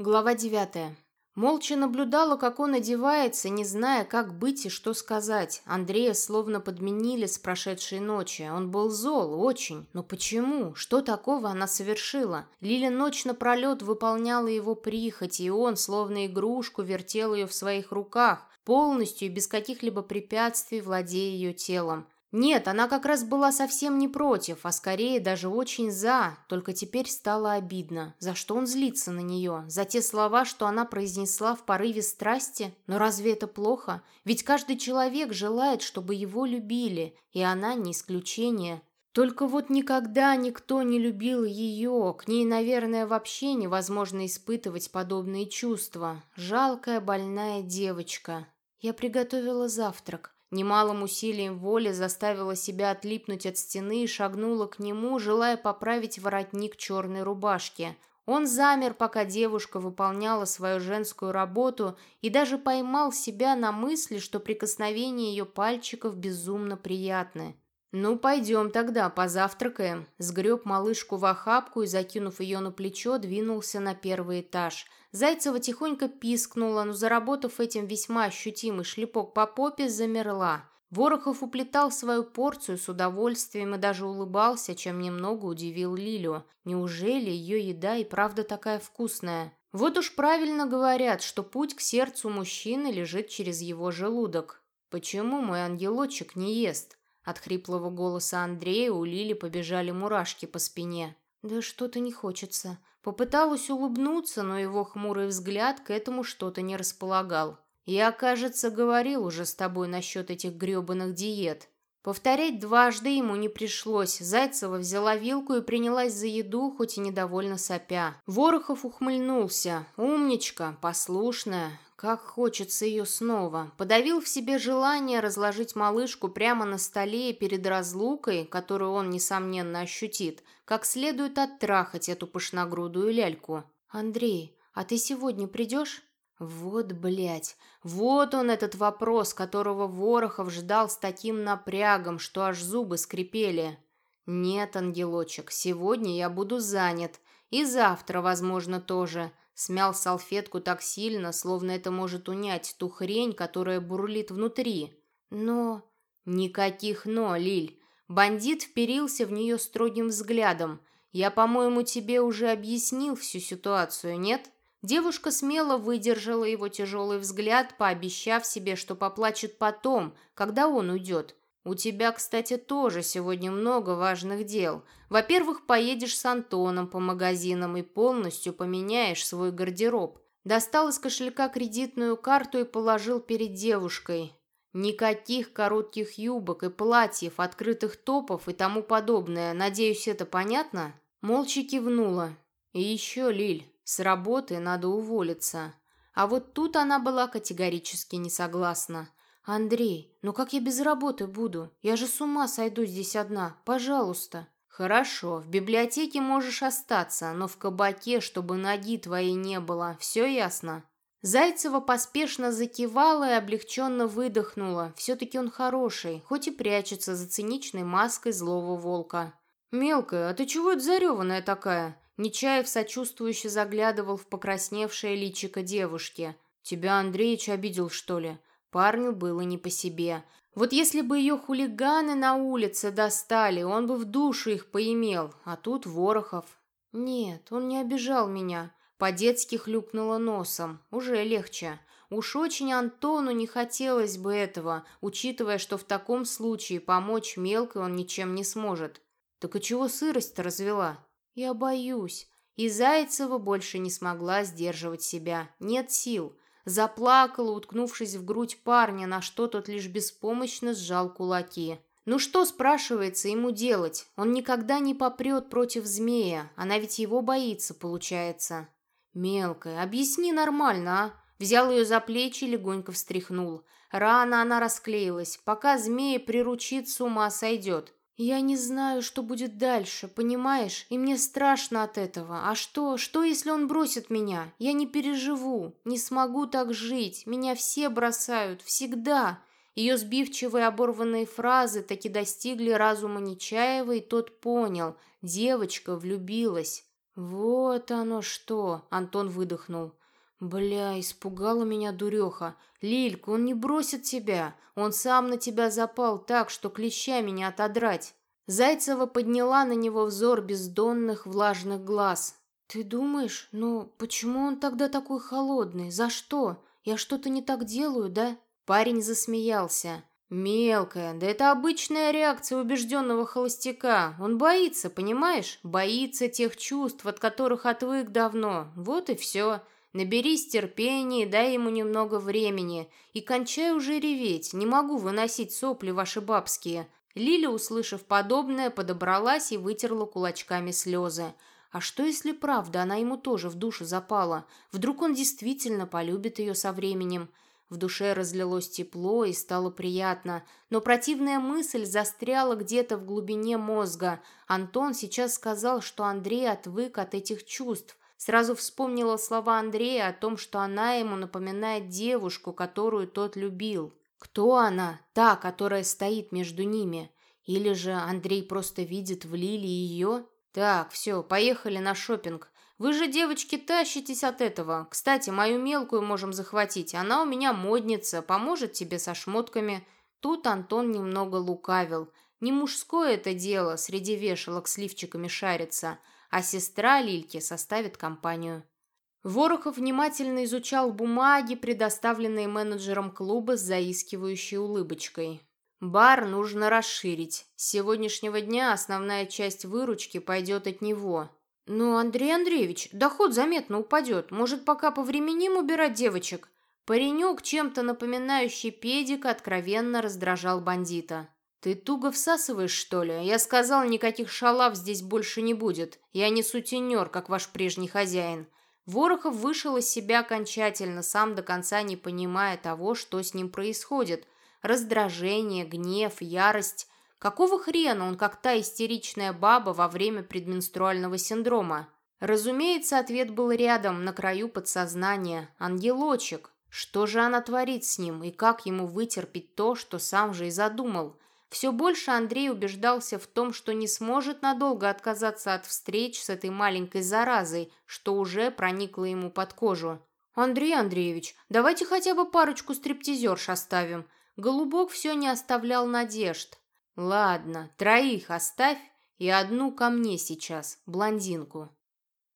Глава девятая. Молча наблюдала, как он одевается, не зная, как быть и что сказать. Андрея словно подменили с прошедшей ночи. Он был зол, очень. Но почему? Что такого она совершила? Лиля ночь напролет выполняла его прихоти, и он, словно игрушку, вертел ее в своих руках, полностью и без каких-либо препятствий владея ее телом. Нет, она как раз была совсем не против, а скорее даже очень за, только теперь стало обидно. За что он злится на нее? За те слова, что она произнесла в порыве страсти? Но разве это плохо? Ведь каждый человек желает, чтобы его любили, и она не исключение. Только вот никогда никто не любил ее, к ней, наверное, вообще невозможно испытывать подобные чувства. Жалкая больная девочка. Я приготовила завтрак. Немалым усилием воли заставила себя отлипнуть от стены и шагнула к нему, желая поправить воротник черной рубашки. Он замер, пока девушка выполняла свою женскую работу и даже поймал себя на мысли, что прикосновения ее пальчиков безумно приятны. «Ну, пойдем тогда, позавтракаем». Сгреб малышку в охапку и, закинув ее на плечо, двинулся на первый этаж – Зайцева тихонько пискнула, но, заработав этим весьма ощутимый шлепок по попе, замерла. Ворохов уплетал свою порцию с удовольствием и даже улыбался, чем немного удивил Лилю. Неужели ее еда и правда такая вкусная? Вот уж правильно говорят, что путь к сердцу мужчины лежит через его желудок. Почему мой ангелочек не ест? От хриплого голоса Андрея у Лили побежали мурашки по спине. «Да что-то не хочется. Попыталась улыбнуться, но его хмурый взгляд к этому что-то не располагал. «Я, кажется, говорил уже с тобой насчет этих гребаных диет». Повторять дважды ему не пришлось. Зайцева взяла вилку и принялась за еду, хоть и недовольно сопя. Ворохов ухмыльнулся. «Умничка, послушная. Как хочется ее снова. Подавил в себе желание разложить малышку прямо на столе перед разлукой, которую он, несомненно, ощутит, как следует оттрахать эту пышногрудую ляльку. «Андрей, а ты сегодня придешь?» Вот, блядь, вот он этот вопрос, которого Ворохов ждал с таким напрягом, что аж зубы скрипели. «Нет, ангелочек, сегодня я буду занят. И завтра, возможно, тоже. Смял салфетку так сильно, словно это может унять ту хрень, которая бурлит внутри. Но... Никаких «но», Лиль. Бандит вперился в нее строгим взглядом. «Я, по-моему, тебе уже объяснил всю ситуацию, нет?» Девушка смело выдержала его тяжелый взгляд, пообещав себе, что поплачет потом, когда он уйдет. «У тебя, кстати, тоже сегодня много важных дел. Во-первых, поедешь с Антоном по магазинам и полностью поменяешь свой гардероб». Достал из кошелька кредитную карту и положил перед девушкой. Никаких коротких юбок и платьев, открытых топов и тому подобное. Надеюсь, это понятно? Молча кивнула. И еще, Лиль, с работы надо уволиться. А вот тут она была категорически не согласна. «Андрей, ну как я без работы буду? Я же с ума сойду здесь одна. Пожалуйста». «Хорошо, в библиотеке можешь остаться, но в кабаке, чтобы ноги твоей не было. Все ясно?» Зайцева поспешно закивала и облегченно выдохнула. Все-таки он хороший, хоть и прячется за циничной маской злого волка. «Мелкая, а ты чего это зареванная такая?» Нечаев сочувствующе заглядывал в покрасневшее личико девушки. «Тебя Андреич обидел, что ли?» Парню было не по себе. Вот если бы ее хулиганы на улице достали, он бы в душу их поимел, а тут Ворохов. Нет, он не обижал меня. По-детски хлюпнула носом. Уже легче. Уж очень Антону не хотелось бы этого, учитывая, что в таком случае помочь мелкой он ничем не сможет. Так и чего сырость-то развела? Я боюсь. И Зайцева больше не смогла сдерживать себя. Нет сил. Заплакала, уткнувшись в грудь парня, на что тот лишь беспомощно сжал кулаки. Ну что, спрашивается, ему делать? Он никогда не попрет против змея, она ведь его боится, получается. Мелкая, объясни нормально, а? Взял ее за плечи и легонько встряхнул. Рано она расклеилась, пока змея приручит, с ума сойдет. Я не знаю, что будет дальше, понимаешь? И мне страшно от этого. А что, что если он бросит меня? Я не переживу, не смогу так жить. Меня все бросают, всегда. Ее сбивчивые оборванные фразы таки достигли разума Нечаева, и тот понял. Девочка влюбилась. «Вот оно что!» — Антон выдохнул. «Бля, испугала меня дуреха. Лилька, он не бросит тебя. Он сам на тебя запал так, что клещами не отодрать». Зайцева подняла на него взор бездонных влажных глаз. «Ты думаешь, ну почему он тогда такой холодный? За что? Я что-то не так делаю, да?» Парень засмеялся. «Мелкая, да это обычная реакция убежденного холостяка. Он боится, понимаешь? Боится тех чувств, от которых отвык давно. Вот и все. Наберись терпения, дай ему немного времени. И кончай уже реветь. Не могу выносить сопли ваши бабские». Лиля, услышав подобное, подобралась и вытерла кулачками слезы. А что, если правда, она ему тоже в душу запала? Вдруг он действительно полюбит ее со временем? В душе разлилось тепло и стало приятно, но противная мысль застряла где-то в глубине мозга. Антон сейчас сказал, что Андрей отвык от этих чувств. Сразу вспомнила слова Андрея о том, что она ему напоминает девушку, которую тот любил. Кто она, та, которая стоит между ними? Или же Андрей просто видит в Лиле ее? Так, все, поехали на шопинг. Вы же, девочки, тащитесь от этого. Кстати, мою мелкую можем захватить. Она у меня модница, поможет тебе со шмотками. Тут Антон немного лукавил. Не мужское это дело среди вешалок с лифчиками шариться, а сестра Лильки составит компанию. Ворохов внимательно изучал бумаги, предоставленные менеджером клуба с заискивающей улыбочкой. «Бар нужно расширить. С сегодняшнего дня основная часть выручки пойдет от него. «Ну, Андрей Андреевич, доход заметно упадет. Может, пока повременим убирать девочек?» Паренек, чем-то напоминающий педика, откровенно раздражал бандита. «Ты туго всасываешь, что ли? Я сказал, никаких шалав здесь больше не будет. Я не сутенер, как ваш прежний хозяин». Ворохов вышел из себя окончательно, сам до конца не понимая того, что с ним происходит. Раздражение, гнев, ярость Какого хрена он как та истеричная баба во время предменструального синдрома? Разумеется, ответ был рядом, на краю подсознания. Ангелочек. Что же она творит с ним и как ему вытерпеть то, что сам же и задумал? Все больше Андрей убеждался в том, что не сможет надолго отказаться от встреч с этой маленькой заразой, что уже проникло ему под кожу. «Андрей Андреевич, давайте хотя бы парочку стриптизерш оставим». Голубок все не оставлял надежд. «Ладно, троих оставь и одну ко мне сейчас, блондинку».